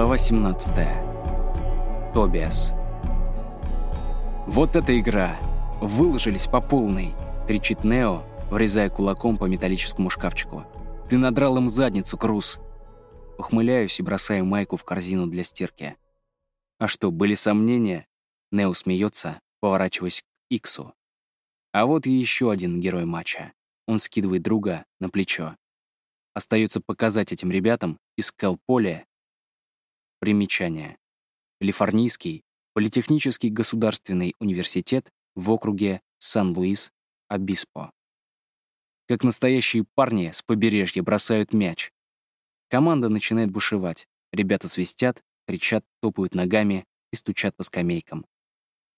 Глава 17. Тобиас. «Вот эта игра! Выложились по полной!» — кричит Нео, врезая кулаком по металлическому шкафчику. «Ты надрал им задницу, Круз!» Ухмыляюсь и бросаю майку в корзину для стирки. «А что, были сомнения?» Нео смеется, поворачиваясь к Иксу. А вот и еще один герой матча. Он скидывает друга на плечо. Остается показать этим ребятам из Кэлполя примечание. Калифорнийский политехнический государственный университет в округе Сан-Луис-Обиспо. Как настоящие парни с побережья бросают мяч. Команда начинает бушевать. Ребята свистят, кричат, топают ногами и стучат по скамейкам.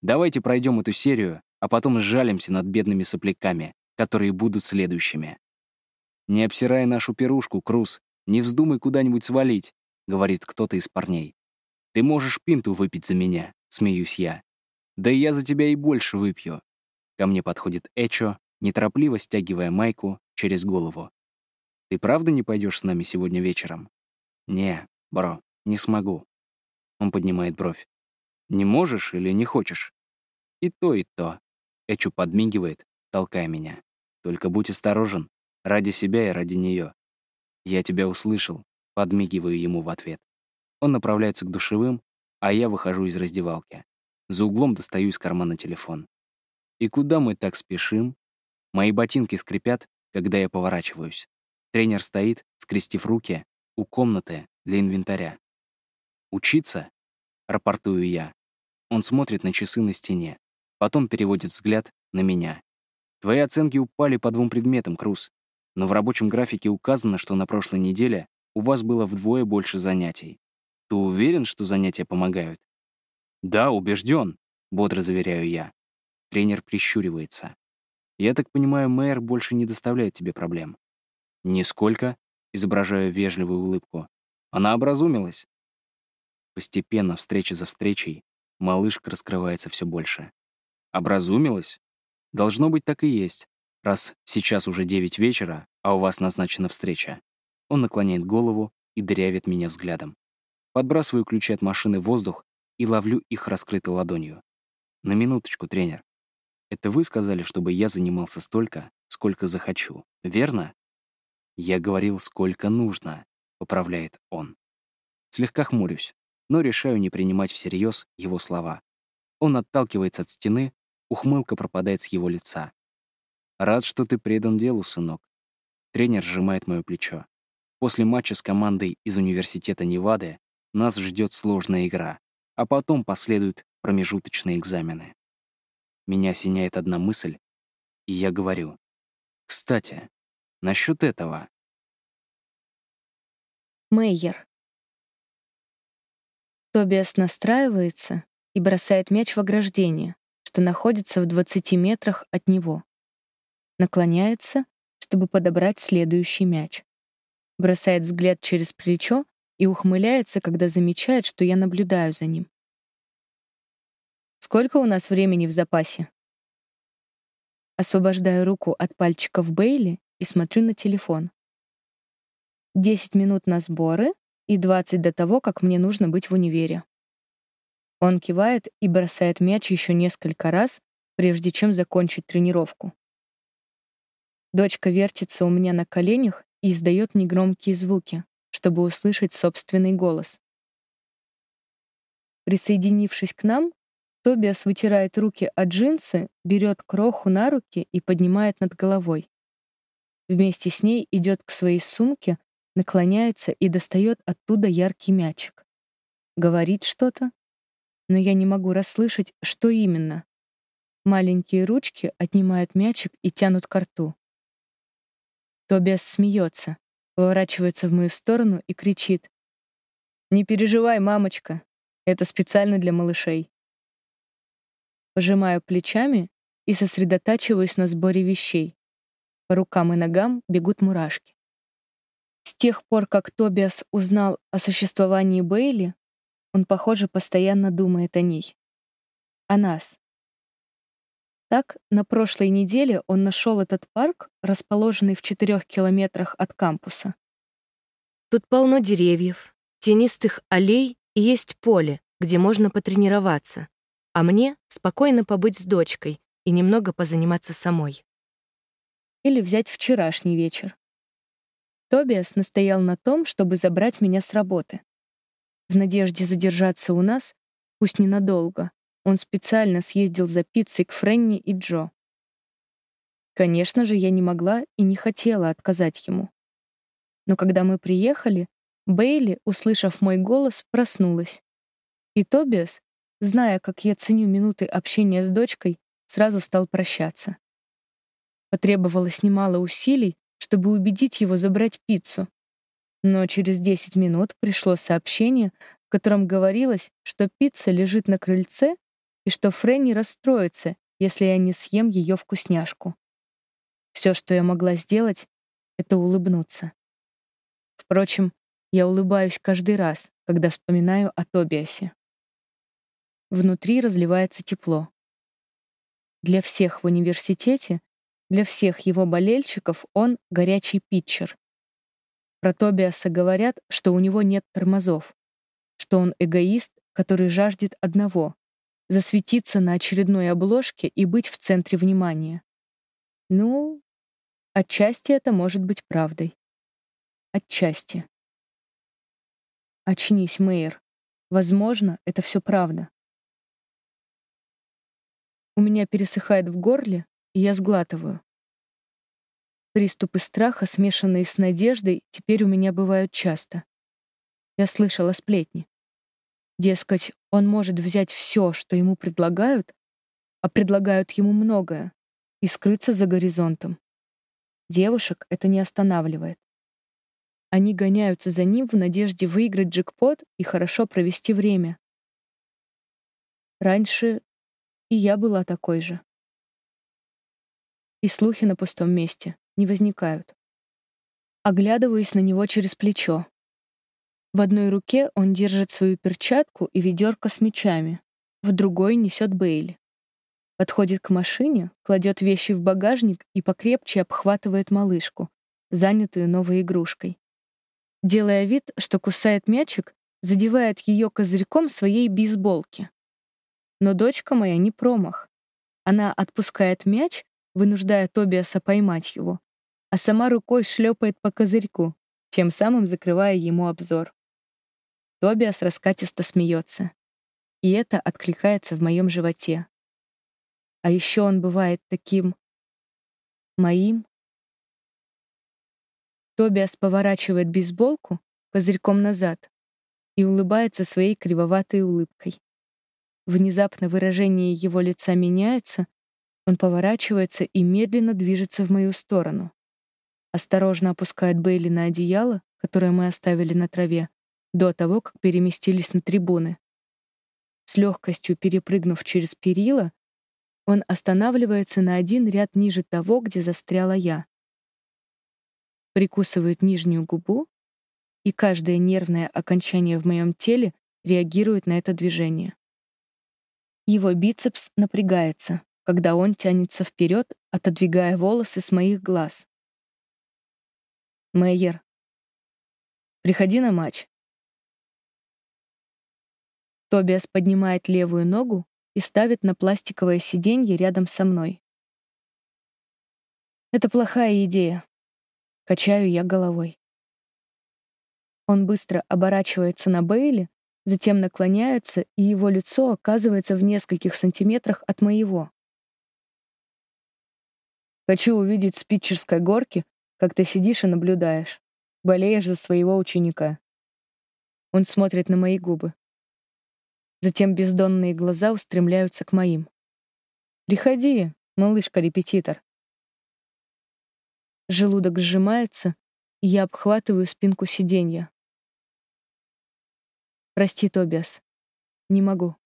Давайте пройдем эту серию, а потом сжалимся над бедными сопляками, которые будут следующими. Не обсирай нашу пирушку, Круз, не вздумай куда-нибудь свалить, говорит кто-то из парней. Ты можешь пинту выпить за меня, смеюсь я. Да и я за тебя и больше выпью. Ко мне подходит Эчо, неторопливо стягивая майку через голову. Ты правда не пойдешь с нами сегодня вечером? Не, бро, не смогу. Он поднимает бровь. Не можешь или не хочешь? И то, и то. Эчу подмигивает, толкая меня. Только будь осторожен. Ради себя и ради нее. Я тебя услышал. Подмигиваю ему в ответ. Он направляется к душевым, а я выхожу из раздевалки. За углом достаю из кармана телефон. И куда мы так спешим? Мои ботинки скрипят, когда я поворачиваюсь. Тренер стоит, скрестив руки, у комнаты для инвентаря. «Учиться?» — рапортую я. Он смотрит на часы на стене. Потом переводит взгляд на меня. Твои оценки упали по двум предметам, Круз. Но в рабочем графике указано, что на прошлой неделе у вас было вдвое больше занятий. Ты уверен, что занятия помогают? Да, убежден, бодро заверяю я. Тренер прищуривается. Я так понимаю, мэр больше не доставляет тебе проблем. Нисколько, изображаю вежливую улыбку. Она образумилась. Постепенно, встреча за встречей, малышка раскрывается все больше. Образумилась? Должно быть, так и есть, раз сейчас уже девять вечера, а у вас назначена встреча. Он наклоняет голову и дырявит меня взглядом. Подбрасываю ключи от машины в воздух и ловлю их раскрытой ладонью. На минуточку, тренер. Это вы сказали, чтобы я занимался столько, сколько захочу, верно? Я говорил, сколько нужно, поправляет он. Слегка хмурюсь, но решаю не принимать всерьез его слова. Он отталкивается от стены, Ухмылка пропадает с его лица. «Рад, что ты предан делу, сынок». Тренер сжимает мое плечо. После матча с командой из университета Невады нас ждет сложная игра, а потом последуют промежуточные экзамены. Меня осеняет одна мысль, и я говорю. «Кстати, насчет этого...» Мейер. Тобиас настраивается и бросает мяч в ограждение что находится в 20 метрах от него. Наклоняется, чтобы подобрать следующий мяч. Бросает взгляд через плечо и ухмыляется, когда замечает, что я наблюдаю за ним. «Сколько у нас времени в запасе?» Освобождаю руку от пальчиков Бейли и смотрю на телефон. Десять минут на сборы и двадцать до того, как мне нужно быть в универе. Он кивает и бросает мяч еще несколько раз, прежде чем закончить тренировку. Дочка вертится у меня на коленях и издает негромкие звуки, чтобы услышать собственный голос. Присоединившись к нам, Тобиас вытирает руки от джинсы, берет кроху на руки и поднимает над головой. Вместе с ней идет к своей сумке, наклоняется и достает оттуда яркий мячик. Говорит что-то, но я не могу расслышать, что именно. Маленькие ручки отнимают мячик и тянут к рту. Тобиас смеется, поворачивается в мою сторону и кричит. «Не переживай, мамочка, это специально для малышей». Пожимаю плечами и сосредотачиваюсь на сборе вещей. По рукам и ногам бегут мурашки. С тех пор, как Тобиас узнал о существовании Бейли, он, похоже, постоянно думает о ней. О нас. Так, на прошлой неделе он нашел этот парк, расположенный в четырех километрах от кампуса. Тут полно деревьев, тенистых аллей и есть поле, где можно потренироваться, а мне спокойно побыть с дочкой и немного позаниматься самой. Или взять вчерашний вечер. Тобиас настоял на том, чтобы забрать меня с работы. В надежде задержаться у нас, пусть ненадолго, он специально съездил за пиццей к Френни и Джо. Конечно же, я не могла и не хотела отказать ему. Но когда мы приехали, Бейли, услышав мой голос, проснулась. И Тобиас, зная, как я ценю минуты общения с дочкой, сразу стал прощаться. Потребовалось немало усилий, чтобы убедить его забрать пиццу. Но через 10 минут пришло сообщение, в котором говорилось, что пицца лежит на крыльце и что Фрэнни расстроится, если я не съем ее вкусняшку. Все, что я могла сделать, — это улыбнуться. Впрочем, я улыбаюсь каждый раз, когда вспоминаю о Тобиасе. Внутри разливается тепло. Для всех в университете, для всех его болельщиков он — горячий питчер. Про Тобиаса говорят, что у него нет тормозов, что он эгоист, который жаждет одного — засветиться на очередной обложке и быть в центре внимания. Ну, Отчасти это может быть правдой. Отчасти. Очнись, Мэйр. Возможно, это все правда. У меня пересыхает в горле, и я сглатываю. Приступы страха, смешанные с надеждой, теперь у меня бывают часто. Я слышала сплетни. Дескать, он может взять все, что ему предлагают, а предлагают ему многое, и скрыться за горизонтом. Девушек это не останавливает. Они гоняются за ним в надежде выиграть джекпот и хорошо провести время. Раньше и я была такой же. И слухи на пустом месте не возникают. Оглядываюсь на него через плечо. В одной руке он держит свою перчатку и ведерко с мечами, в другой несет Бейли. Подходит к машине, кладет вещи в багажник и покрепче обхватывает малышку, занятую новой игрушкой. Делая вид, что кусает мячик, задевает ее козырьком своей бейсболки. Но дочка моя не промах. Она отпускает мяч, вынуждая Тобиаса поймать его, а сама рукой шлепает по козырьку, тем самым закрывая ему обзор. Тобиас раскатисто смеется. И это откликается в моем животе. А еще он бывает таким... моим. Тобиас поворачивает бейсболку козырьком назад и улыбается своей кривоватой улыбкой. Внезапно выражение его лица меняется, он поворачивается и медленно движется в мою сторону. Осторожно опускает Бейли на одеяло, которое мы оставили на траве, до того, как переместились на трибуны. С легкостью перепрыгнув через перила, он останавливается на один ряд ниже того, где застряла я. Прикусывает нижнюю губу, и каждое нервное окончание в моем теле реагирует на это движение. Его бицепс напрягается, когда он тянется вперед, отодвигая волосы с моих глаз. Мэйер, приходи на матч. Тобиас поднимает левую ногу и ставит на пластиковое сиденье рядом со мной. Это плохая идея. Качаю я головой. Он быстро оборачивается на Бейли, затем наклоняется, и его лицо оказывается в нескольких сантиметрах от моего. Хочу увидеть с горки, как ты сидишь и наблюдаешь. Болеешь за своего ученика. Он смотрит на мои губы. Затем бездонные глаза устремляются к моим. «Приходи, малышка-репетитор». Желудок сжимается, и я обхватываю спинку сиденья. «Прости, Тобиас. Не могу».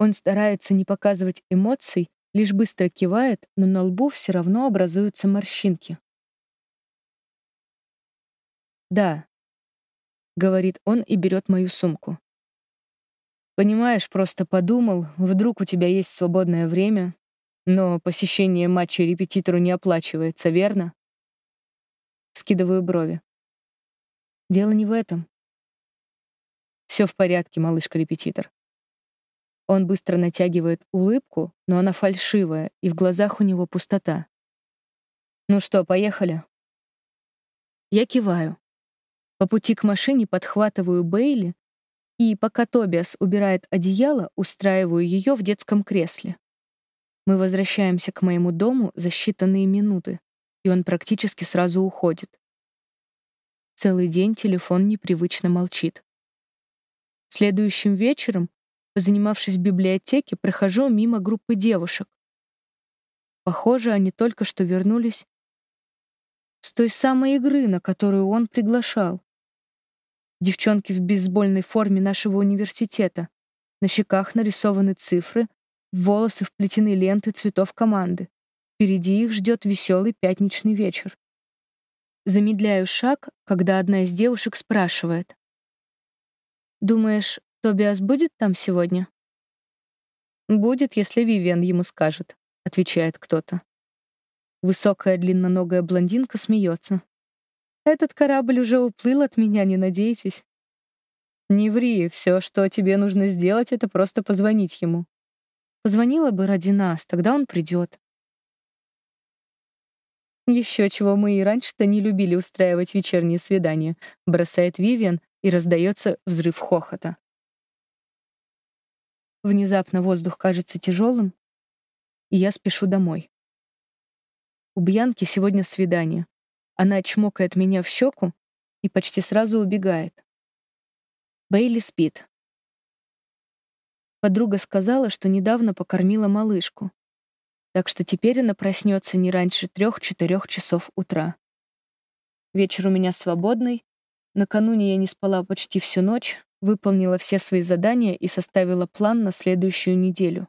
Он старается не показывать эмоций, лишь быстро кивает, но на лбу все равно образуются морщинки. «Да, говорит он и берет мою сумку. Понимаешь, просто подумал, вдруг у тебя есть свободное время, но посещение матча репетитору не оплачивается, верно? Скидываю брови. Дело не в этом. Все в порядке, малышка-репетитор. Он быстро натягивает улыбку, но она фальшивая, и в глазах у него пустота. «Ну что, поехали?» Я киваю. По пути к машине подхватываю Бейли, и пока Тобиас убирает одеяло, устраиваю ее в детском кресле. Мы возвращаемся к моему дому за считанные минуты, и он практически сразу уходит. Целый день телефон непривычно молчит. Следующим вечером Позанимавшись в библиотеке, прохожу мимо группы девушек. Похоже, они только что вернулись с той самой игры, на которую он приглашал. Девчонки в бейсбольной форме нашего университета. На щеках нарисованы цифры, волосы вплетены ленты цветов команды. Впереди их ждет веселый пятничный вечер. Замедляю шаг, когда одна из девушек спрашивает. «Думаешь, Тобиас будет там сегодня? Будет, если Вивиан ему скажет, отвечает кто-то. Высокая длинноногая блондинка смеется. Этот корабль уже уплыл от меня, не надейтесь. Не ври, все, что тебе нужно сделать, это просто позвонить ему. Позвонила бы ради нас, тогда он придет. Еще чего мы и раньше-то не любили устраивать вечерние свидания, бросает Вивиан, и раздается взрыв хохота. Внезапно воздух кажется тяжелым, и я спешу домой. У Бьянки сегодня свидание. Она чмокает меня в щеку и почти сразу убегает. Бейли спит. Подруга сказала, что недавно покормила малышку, так что теперь она проснется не раньше трех-четырех часов утра. Вечер у меня свободный. Накануне я не спала почти всю ночь, выполнила все свои задания и составила план на следующую неделю.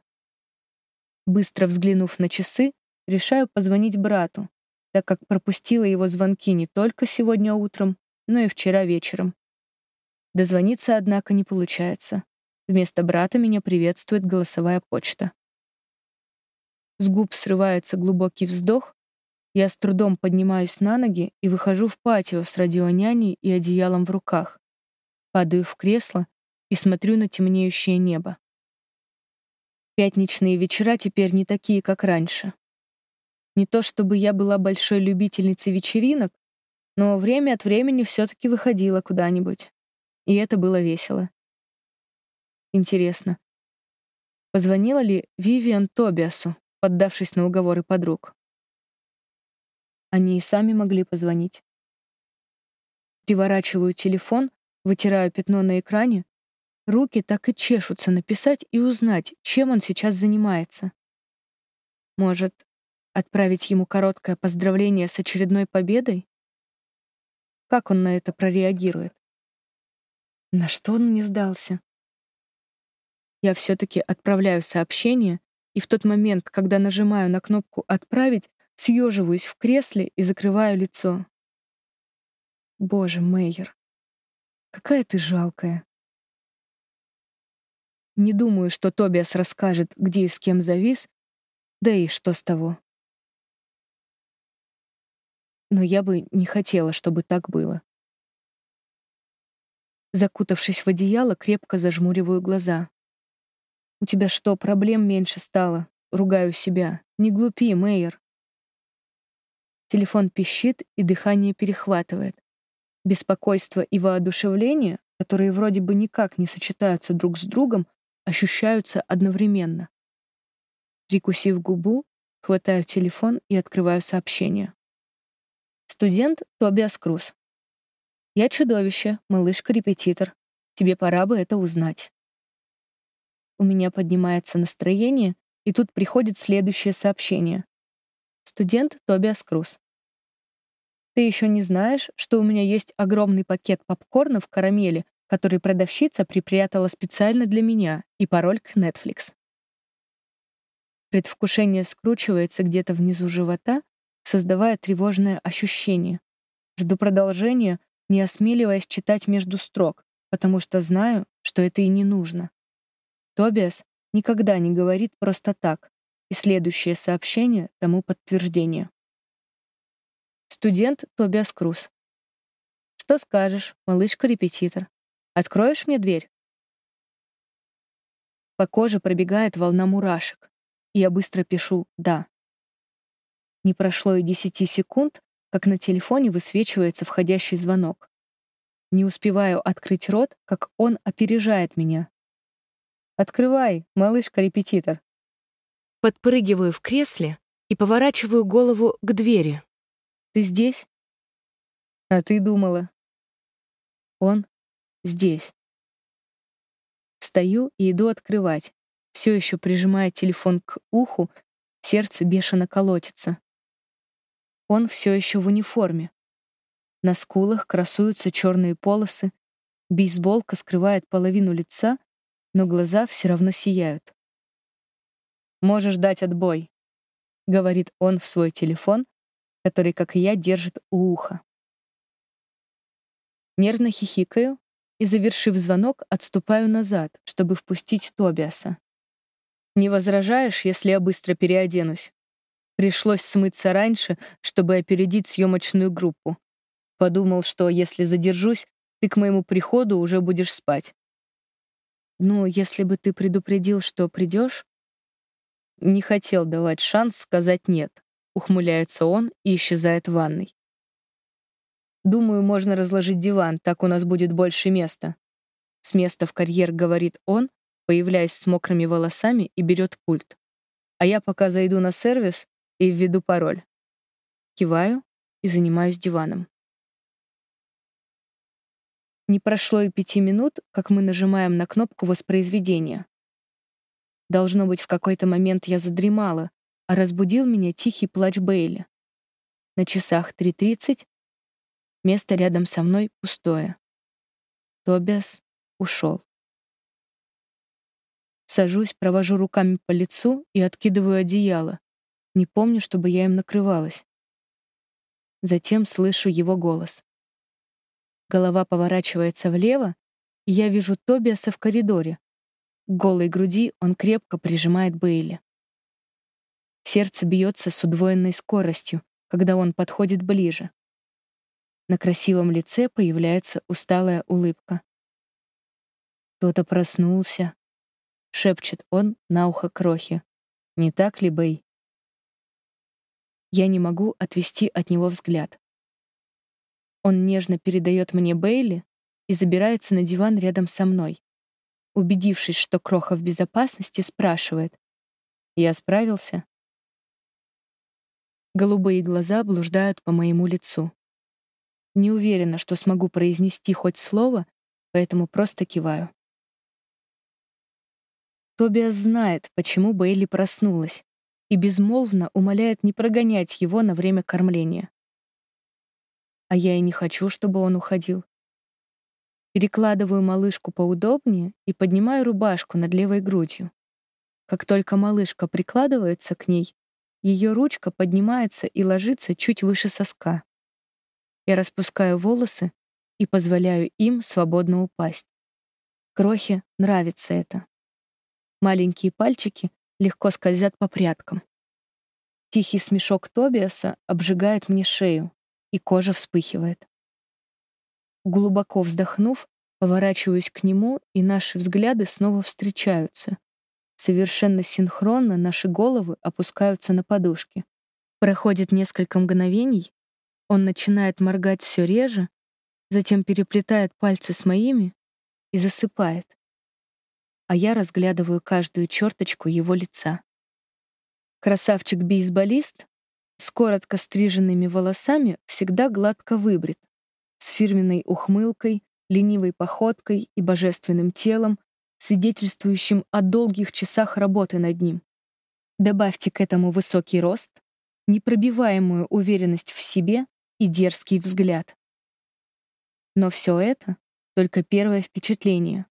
Быстро взглянув на часы, решаю позвонить брату, так как пропустила его звонки не только сегодня утром, но и вчера вечером. Дозвониться, однако, не получается. Вместо брата меня приветствует голосовая почта. С губ срывается глубокий вздох, я с трудом поднимаюсь на ноги и выхожу в патио с радионяней и одеялом в руках. Падаю в кресло и смотрю на темнеющее небо. Пятничные вечера теперь не такие, как раньше. Не то чтобы я была большой любительницей вечеринок, но время от времени все-таки выходила куда-нибудь. И это было весело. Интересно, позвонила ли Вивиан Тобиасу, поддавшись на уговоры подруг? Они и сами могли позвонить. Переворачиваю телефон Вытираю пятно на экране. Руки так и чешутся написать и узнать, чем он сейчас занимается. Может, отправить ему короткое поздравление с очередной победой? Как он на это прореагирует? На что он мне сдался? Я все-таки отправляю сообщение, и в тот момент, когда нажимаю на кнопку «Отправить», съеживаюсь в кресле и закрываю лицо. Боже, Мейер, Какая ты жалкая. Не думаю, что Тобиас расскажет, где и с кем завис, да и что с того. Но я бы не хотела, чтобы так было. Закутавшись в одеяло, крепко зажмуриваю глаза. «У тебя что, проблем меньше стало?» Ругаю себя. «Не глупи, Мэйер». Телефон пищит, и дыхание перехватывает. Беспокойство и воодушевление, которые вроде бы никак не сочетаются друг с другом, ощущаются одновременно. Прикусив губу, хватаю телефон и открываю сообщение. Студент Тобиас Круз. Я чудовище, малышка-репетитор. Тебе пора бы это узнать. У меня поднимается настроение, и тут приходит следующее сообщение. Студент Тобиас Круз. Ты еще не знаешь, что у меня есть огромный пакет попкорна в карамели, который продавщица припрятала специально для меня, и пароль к Netflix. Предвкушение скручивается где-то внизу живота, создавая тревожное ощущение. Жду продолжения, не осмеливаясь читать между строк, потому что знаю, что это и не нужно. Тобиас никогда не говорит просто так, и следующее сообщение тому подтверждение. Студент Тобиас Круз. Что скажешь, малышка-репетитор? Откроешь мне дверь? По коже пробегает волна мурашек, и я быстро пишу «да». Не прошло и десяти секунд, как на телефоне высвечивается входящий звонок. Не успеваю открыть рот, как он опережает меня. «Открывай, малышка-репетитор». Подпрыгиваю в кресле и поворачиваю голову к двери. «Ты здесь?» «А ты думала?» «Он здесь». Встаю и иду открывать, все еще прижимая телефон к уху, сердце бешено колотится. Он все еще в униформе. На скулах красуются черные полосы, бейсболка скрывает половину лица, но глаза все равно сияют. «Можешь дать отбой», — говорит он в свой телефон, который, как и я, держит у уха. Нервно хихикаю и, завершив звонок, отступаю назад, чтобы впустить Тобиаса. «Не возражаешь, если я быстро переоденусь?» Пришлось смыться раньше, чтобы опередить съемочную группу. Подумал, что если задержусь, ты к моему приходу уже будешь спать. Ну, если бы ты предупредил, что придешь, не хотел давать шанс сказать «нет», ухмыляется он и исчезает в ванной. Думаю, можно разложить диван, так у нас будет больше места. С места в карьер говорит он, появляясь с мокрыми волосами и берет пульт. А я пока зайду на сервис и введу пароль. Киваю и занимаюсь диваном. Не прошло и пяти минут, как мы нажимаем на кнопку воспроизведения. Должно быть, в какой-то момент я задремала, а разбудил меня тихий плач Бейли. На часах 3.30 место рядом со мной пустое. Тобиас ушел. Сажусь, провожу руками по лицу и откидываю одеяло, не помню, чтобы я им накрывалась. Затем слышу его голос. Голова поворачивается влево, и я вижу Тобиаса в коридоре. К голой груди он крепко прижимает Бейли. Сердце бьется с удвоенной скоростью, когда он подходит ближе. На красивом лице появляется усталая улыбка. «Кто-то проснулся», — шепчет он на ухо Крохи. «Не так ли, Бэй?» Я не могу отвести от него взгляд. Он нежно передает мне Бейли и забирается на диван рядом со мной. Убедившись, что Кроха в безопасности, спрашивает. «Я справился?» Голубые глаза блуждают по моему лицу. Не уверена, что смогу произнести хоть слово, поэтому просто киваю. Тобиас знает, почему Бейли проснулась, и безмолвно умоляет не прогонять его на время кормления. А я и не хочу, чтобы он уходил. Перекладываю малышку поудобнее и поднимаю рубашку над левой грудью. Как только малышка прикладывается к ней, ее ручка поднимается и ложится чуть выше соска. Я распускаю волосы и позволяю им свободно упасть. Крохе нравится это. Маленькие пальчики легко скользят по прядкам. Тихий смешок Тобиаса обжигает мне шею, и кожа вспыхивает. Глубоко вздохнув, поворачиваюсь к нему, и наши взгляды снова встречаются. Совершенно синхронно наши головы опускаются на подушки. Проходит несколько мгновений, он начинает моргать все реже, затем переплетает пальцы с моими и засыпает а я разглядываю каждую черточку его лица. Красавчик-бейсболист с коротко стриженными волосами всегда гладко выбрит, с фирменной ухмылкой, ленивой походкой и божественным телом, свидетельствующим о долгих часах работы над ним. Добавьте к этому высокий рост, непробиваемую уверенность в себе и дерзкий взгляд. Но все это — только первое впечатление.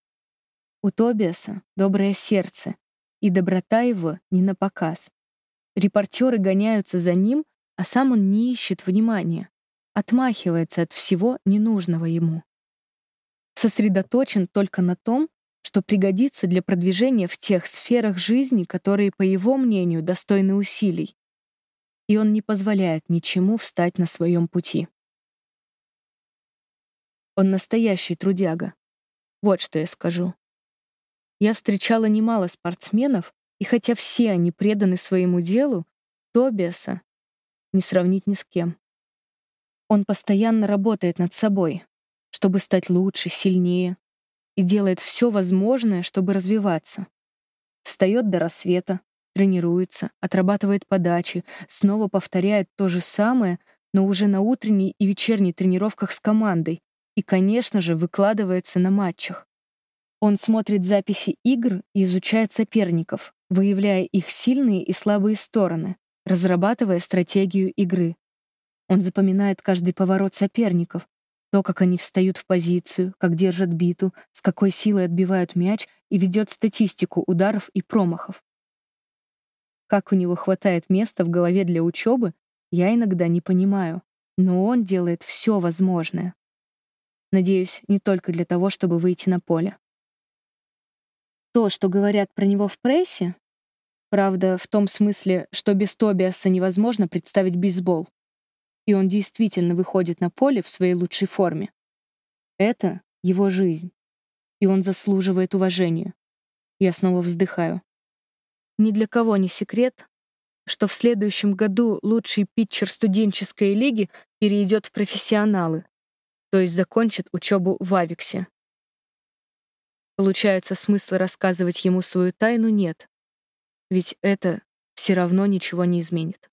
У Тобиаса доброе сердце, и доброта его не на показ. Репортеры гоняются за ним, а сам он не ищет внимания, отмахивается от всего ненужного ему. Сосредоточен только на том, что пригодится для продвижения в тех сферах жизни, которые, по его мнению, достойны усилий. И он не позволяет ничему встать на своем пути. Он настоящий трудяга. Вот что я скажу. Я встречала немало спортсменов, и хотя все они преданы своему делу, Тобиаса не сравнить ни с кем. Он постоянно работает над собой, чтобы стать лучше, сильнее, и делает все возможное, чтобы развиваться. Встает до рассвета, тренируется, отрабатывает подачи, снова повторяет то же самое, но уже на утренней и вечерней тренировках с командой и, конечно же, выкладывается на матчах. Он смотрит записи игр и изучает соперников, выявляя их сильные и слабые стороны, разрабатывая стратегию игры. Он запоминает каждый поворот соперников, то, как они встают в позицию, как держат биту, с какой силой отбивают мяч и ведет статистику ударов и промахов. Как у него хватает места в голове для учебы, я иногда не понимаю, но он делает все возможное. Надеюсь, не только для того, чтобы выйти на поле. То, что говорят про него в прессе, правда, в том смысле, что без Тобиаса невозможно представить бейсбол, и он действительно выходит на поле в своей лучшей форме. Это его жизнь, и он заслуживает уважения. Я снова вздыхаю. Ни для кого не секрет, что в следующем году лучший питчер студенческой лиги перейдет в профессионалы, то есть закончит учебу в Авиксе. Получается, смысла рассказывать ему свою тайну нет, ведь это все равно ничего не изменит.